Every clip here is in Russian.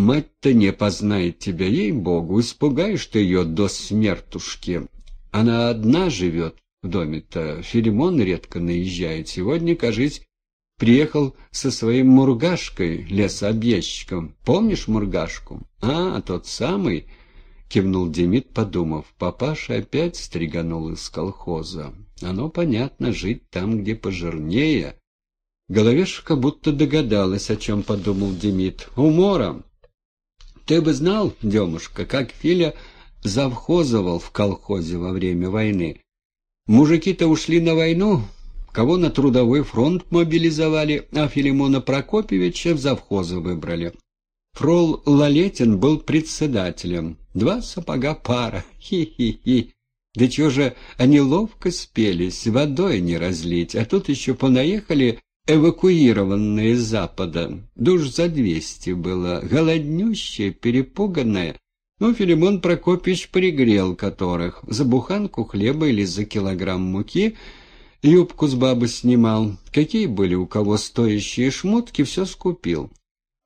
Мать-то не познает тебя, ей-богу, испугаешь ты ее до смертушки. Она одна живет в доме-то, Филимон редко наезжает. Сегодня, кажись, приехал со своим мургашкой, лесообъездчиком. Помнишь мургашку? А, тот самый, кивнул Демид, подумав. Папаша опять стриганул из колхоза. Оно понятно, жить там, где пожирнее. Головешка будто догадалась, о чем подумал Демид. Умором. Ты бы знал, Демушка, как Филя завхозовал в колхозе во время войны. Мужики-то ушли на войну, кого на трудовой фронт мобилизовали, а Филимона Прокопьевича в завхозы выбрали. Фрол Лалетин был председателем. Два сапога пара. Хи-хи-хи. Да чего же они ловко спелись, водой не разлить, а тут еще понаехали эвакуированные с запада. Душ за двести было, голоднющее, перепуганное. Ну, Филимон Прокопьевич пригрел которых. За буханку хлеба или за килограмм муки юбку с бабы снимал. Какие были у кого стоящие шмотки, все скупил.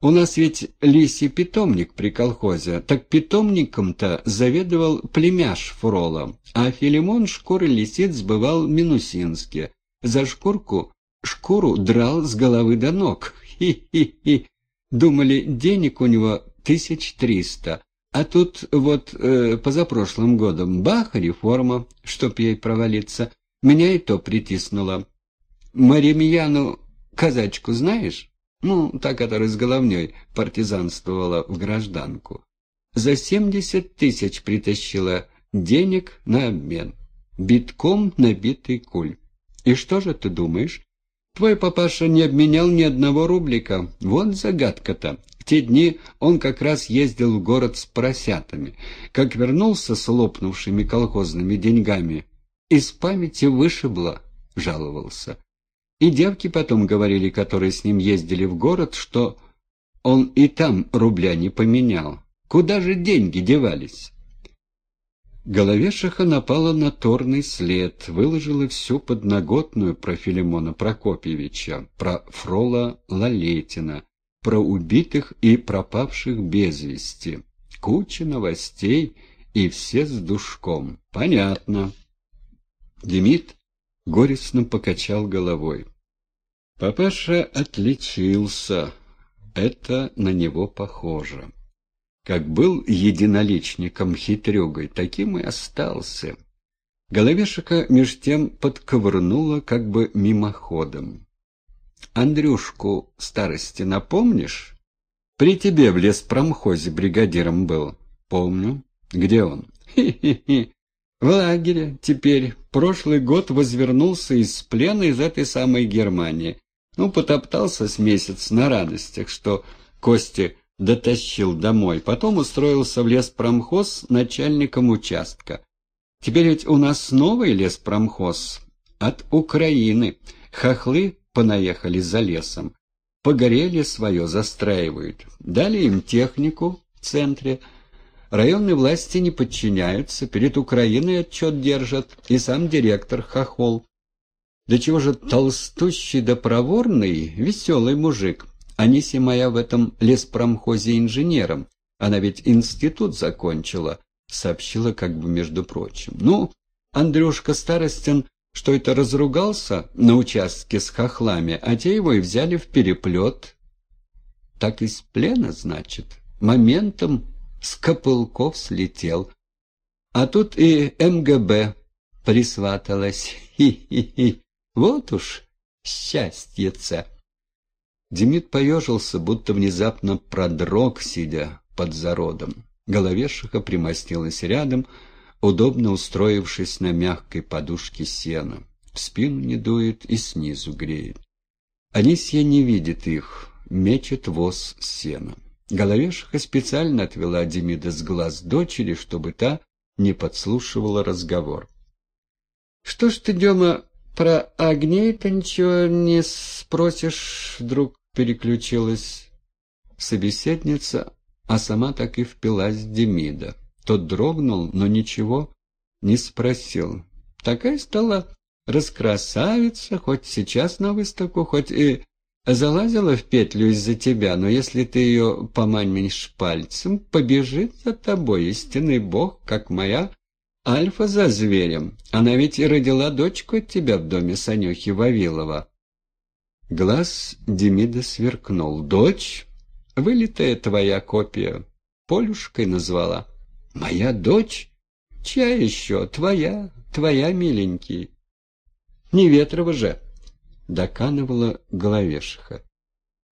У нас ведь лисий питомник при колхозе, так питомником-то заведовал племяш Фрола, а Филимон шкуры лисиц сбывал в Минусинске. За шкурку шкуру драл с головы до ног. Хи-хи-хи. Думали, денег у него тысяч триста. А тут вот э, позапрошлым годом бах, реформа, чтоб ей провалиться. Меня и то притиснуло. Маримьяну казачку знаешь? Ну, та, которая с головней партизанствовала в гражданку. За семьдесят тысяч притащила денег на обмен. Битком набитый куль. И что же ты думаешь? Твой папаша не обменял ни одного рублика. Вот загадка-то. В те дни он как раз ездил в город с поросятами. Как вернулся с лопнувшими колхозными деньгами, из памяти вышибло, жаловался. И девки потом говорили, которые с ним ездили в город, что он и там рубля не поменял. Куда же деньги девались? Головешиха напала на торный след, выложила всю подноготную про Филимона Прокопьевича, про Фрола Лалетина, про убитых и пропавших без вести. Куча новостей и все с душком. Понятно. Демид горестно покачал головой. Папаша отличился. Это на него похоже. Как был единоличником-хитрюгой, таким и остался. Головешика меж тем подковырнула как бы мимоходом. «Андрюшку старости напомнишь? При тебе в леспромхозе бригадиром был. Помню. Где он? Хи-хи-хи. В лагере теперь. Прошлый год возвернулся из плена из этой самой Германии. Ну, потоптался с месяц на радостях, что Кости дотащил домой. Потом устроился в леспромхоз начальником участка. Теперь ведь у нас новый леспромхоз от Украины. Хохлы понаехали за лесом. Погорели свое застраивают. Дали им технику в центре. Районные власти не подчиняются, перед Украиной отчет держат, и сам директор хохол. Да чего же толстущий да проворный, веселый мужик. Аниси моя в этом леспромхозе инженером. Она ведь институт закончила, сообщила как бы между прочим. Ну, Андрюшка Старостин что это разругался на участке с хохлами, а те его и взяли в переплет. Так из плена, значит, моментом с копылков слетел. А тут и МГБ присваталась. Хи-хи-хи. Вот уж счастье-ца. Демид поежился, будто внезапно продрог, сидя под зародом. Головешиха примостилась рядом, удобно устроившись на мягкой подушке сена. В спину не дует и снизу греет. Анисья не видит их, мечет воз с сеном. Головешиха специально отвела Демида с глаз дочери, чтобы та не подслушивала разговор. — Что ж ты, Дема, про огней-то ничего не спросишь? Вдруг переключилась собеседница, а сама так и впилась Демида. Тот дрогнул, но ничего не спросил. Такая стала раскрасавица, хоть сейчас на выставку, хоть и залазила в петлю из-за тебя, но если ты ее поманишь пальцем, побежит за тобой истинный бог, как моя Альфа за зверем. Она ведь и родила дочку от тебя в доме Санюхи Вавилова. Глаз Демида сверкнул. Дочь? Вылитая твоя копия. Полюшкой назвала. Моя дочь? Чья еще? Твоя, твоя, миленький. Не Ветрова же, доканывала головешиха.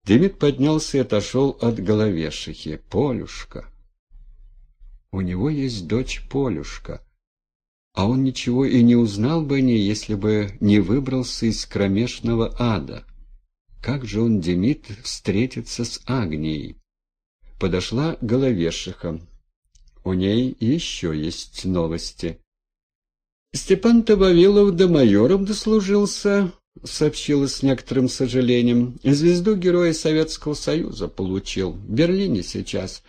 Демид поднялся и отошел от головешихи. Полюшка. У него есть дочь Полюшка. А он ничего и не узнал бы о ней, если бы не выбрался из кромешного ада. Как же он, Демид, встретится с Агнией? Подошла головешиха. У ней еще есть новости. Степан Табавилов до майором дослужился, сообщила с некоторым сожалением. Звезду Героя Советского Союза получил. В Берлине сейчас.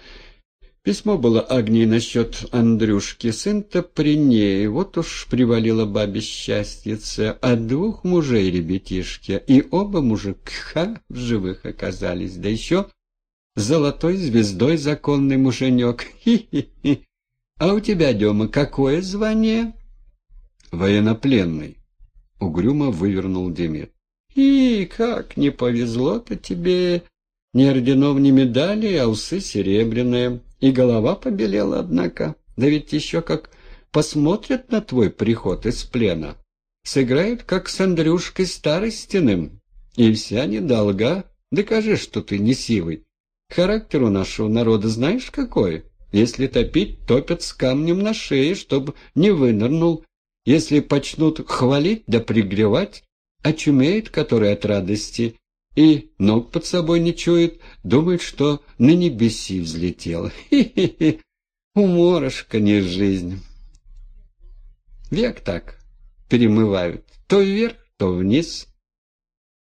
Письмо было Агнии насчет Андрюшки, сын-то при ней, вот уж привалила бабе счастьице, от двух мужей ребятишки, и оба мужика в живых оказались, да еще золотой звездой законный муженек. Хи-хи-хи. А у тебя, Дема, какое звание? Военнопленный. Угрюмо вывернул Демид. И как не повезло-то тебе, ни орденов, ни медалей, а усы серебряные. И голова побелела, однако. Да ведь еще как посмотрят на твой приход из плена. Сыграют, как с Андрюшкой Старостиным. И вся недолга. Докажи, что ты не сивый. Характер у нашего народа знаешь какой? Если топить, топят с камнем на шее, чтобы не вынырнул. Если почнут хвалить да пригревать, очумеет который от радости, и ног под собой не чует, думает, что на небеси взлетел. Хи-хи-хи, уморожка не жизнь. Век так перемывают, то вверх, то вниз.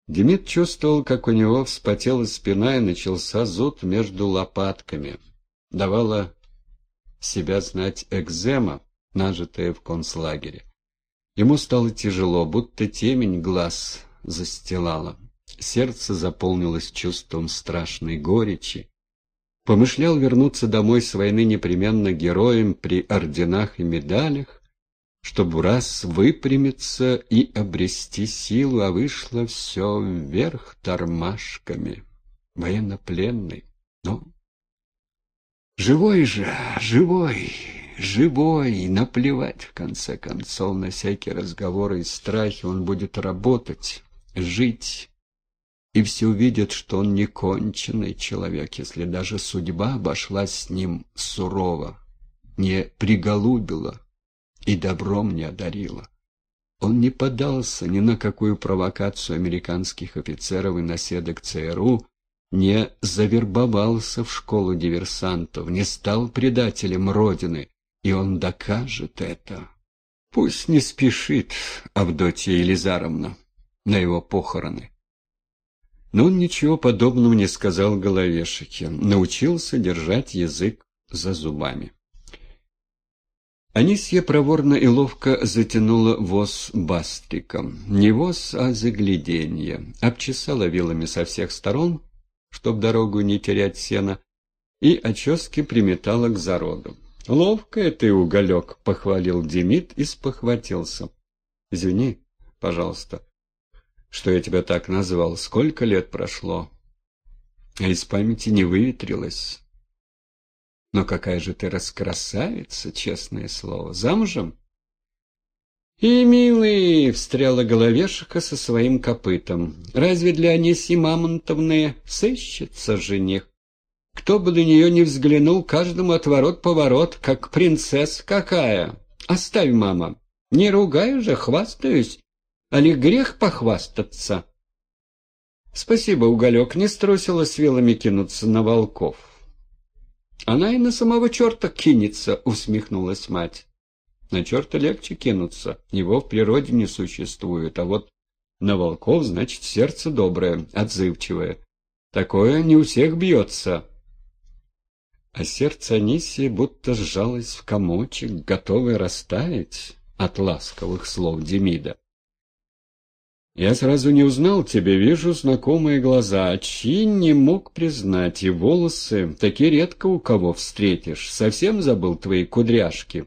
Демид чувствовал, как у него вспотела спина и начался зуд между лопатками. Давала себя знать экзема, нажитая в концлагере. Ему стало тяжело, будто темень глаз застилала. Сердце заполнилось чувством страшной горечи. Помышлял вернуться домой с войны непременно героем при орденах и медалях, чтобы раз выпрямиться и обрести силу, а вышло все вверх тормашками. Военнопленный, но... Живой же, живой, живой, наплевать, в конце концов, на всякие разговоры и страхи, он будет работать, жить, и все увидят, что он не конченый человек, если даже судьба обошлась с ним сурово, не приголубила и добром не одарила. Он не поддался ни на какую провокацию американских офицеров и наседок ЦРУ, не завербовался в школу диверсантов, не стал предателем Родины, и он докажет это. Пусть не спешит Авдотья Елизаровна на его похороны. Но он ничего подобного не сказал Головешике, научился держать язык за зубами. Анисья проворно и ловко затянула воз бастриком. Не воз, а загляденье. Обчесала вилами со всех сторон, чтоб дорогу не терять сена, и очески приметала к зароду. «Ловкая ты, уголек!» — похвалил Демид и спохватился. «Извини, пожалуйста, что я тебя так назвал. Сколько лет прошло?» А из памяти не выветрилось. «Но какая же ты раскрасавица, честное слово! Замужем?» «И, милый!» — встряла головешка со своим копытом. «Разве для Аниси Мамонтовны сыщется жених? Кто бы на нее не взглянул, каждому отворот-поворот, как принцесса какая. Оставь, мама. Не ругай же, хвастаюсь. А ли грех похвастаться? Спасибо, Уголек, не струсила с вилами кинуться на волков. Она и на самого черта кинется, усмехнулась мать. На черта легче кинуться, его в природе не существует, а вот на волков, значит, сердце доброе, отзывчивое. Такое не у всех бьется а сердце Анисии будто сжалось в комочек, готовое растаять от ласковых слов Демида. Я сразу не узнал тебя, вижу знакомые глаза, а чьи не мог признать, и волосы, такие редко у кого встретишь. Совсем забыл твои кудряшки.